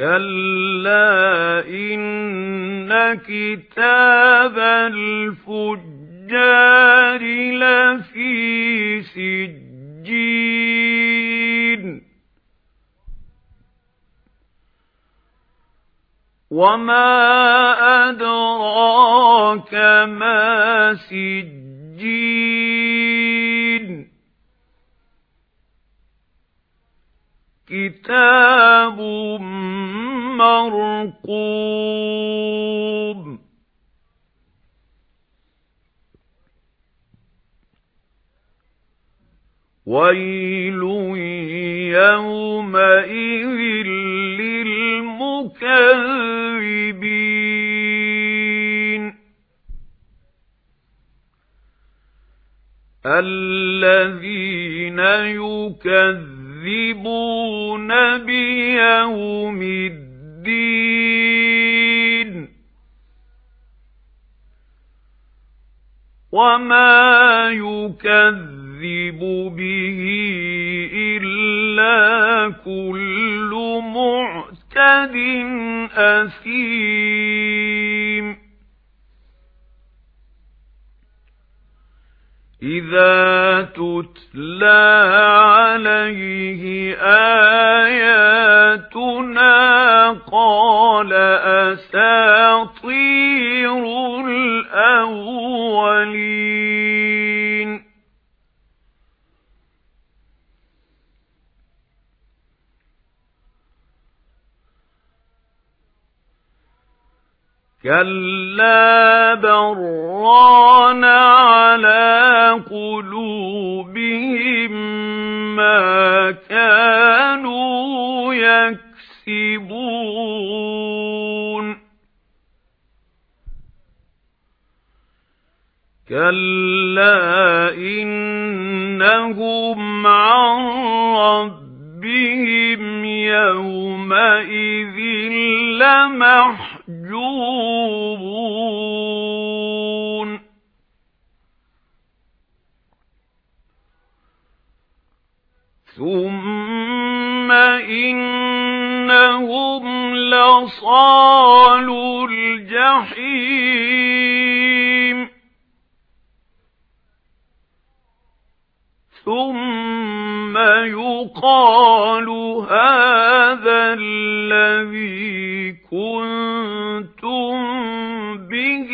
كَلَّا إِنَّ كِتَابَ الْفُجَّارِ لَفِي سِجِّينٍ وَمَا أَدْرَاكَ مَا سِجِّينٌ كِتَابٌ مَّرْقُومٌ وَيْلٌ يَوْمَئِذٍ لِّلْمُكَذِّبِينَ. الَّذِينَ يُكَذِّبُونَ بِيَوْمِ الدِّينِ وَمَا يُكَذِّبُ بِهِ إِلَّا كُلُّ مُعْتَدٍ أَثِيمٍ. إِذَا تُتْلَى عَلَيْهِ آيَاتُنَا قَالَ أَسَاطِيرُ الْأَوَّلِينَ كَلَّا بَرَّانَ كَلَّا إِنَّهُمْ عَن رَّبِّهِمْ يَوْمَئِذٍ لَّمَحْجُوبُونَ ثُمَّ إِنَّهُمْ لَصَالُو الْجَحِيمِ يُقَالُ هَذَا الَّذِي كُنتُم بِهِ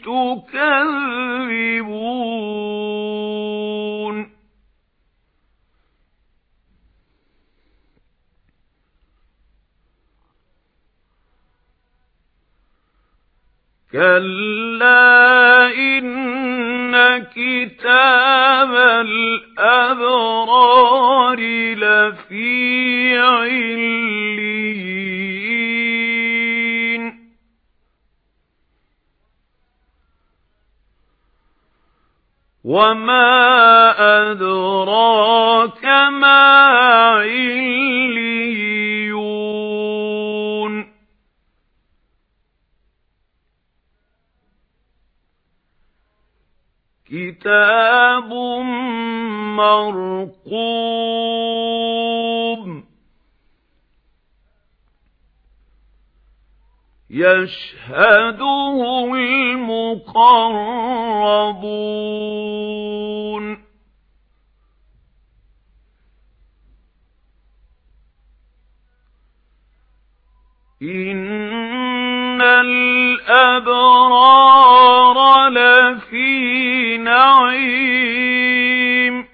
تُكَذِّبُونَ. كَلَّا إِنَّ كِتَابَ الْأَبْرَارِ لَفِي عِلِّيِّينَ. وَمَا أَدْرَاكَ مَا كِتَابٌ مَّرْقُومٌ يَشْهَدُهُ الْمُقَرَّبُونَ إِنَّ الْأَبْرَارَ نَعِيمٍ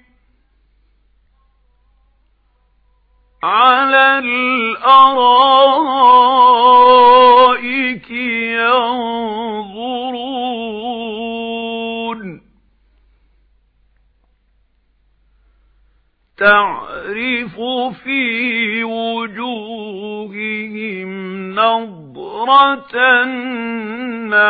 عَلَى الْأَرَائِكِ يَنظُرُونَ. تَعْرِفُ فِي وُجُوهِهِمْ نَضْرَةَ النَّعِيمِ.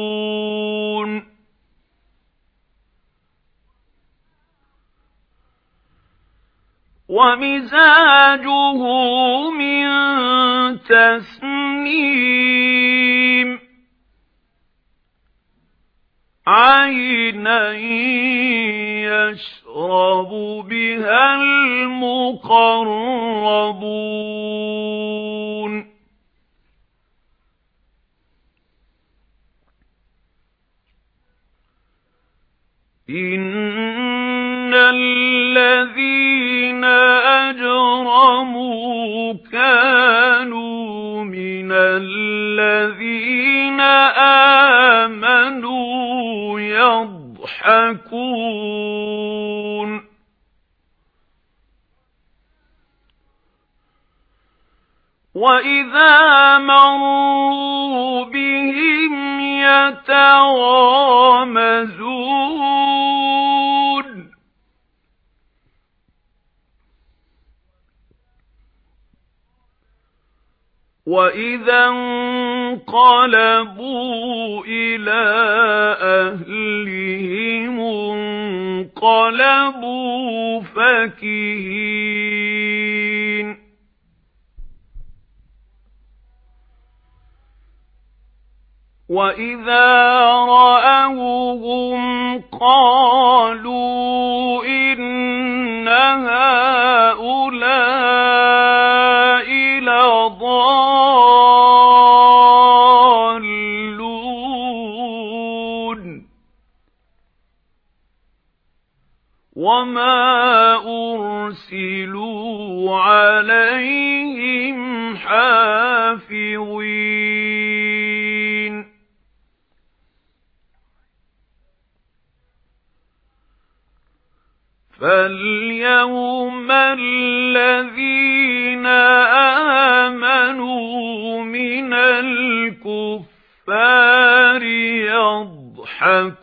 وَمِزَاجُهُ مِن تَسْنِيمٍ. عَيْنًا يَشْرَبُ بِهَا الْمُقَرَّبُونَ. إِنَّ الَّذِينَ أَجْرَمُوا كَانُوا مِنَ الَّذِينَ آمَنُوا يَضْحَكُونَ وَإِذَا مَرُّوا بِهِمْ يَتَغَامَزُونَ وَإِذَا انقَلَبُوا إِلَى أَهْلِهِمُ انقَلَبُوا فَكِهِينَ وَإِذَا رَأَوْهُمْ قَالُوا عَلَيْهِمْ حَافِظِينَ. فَالْيَوْمَ الَّذِينَ آمَنُوا مِنَ الْكُفَّارِ يَضْحَكُونَ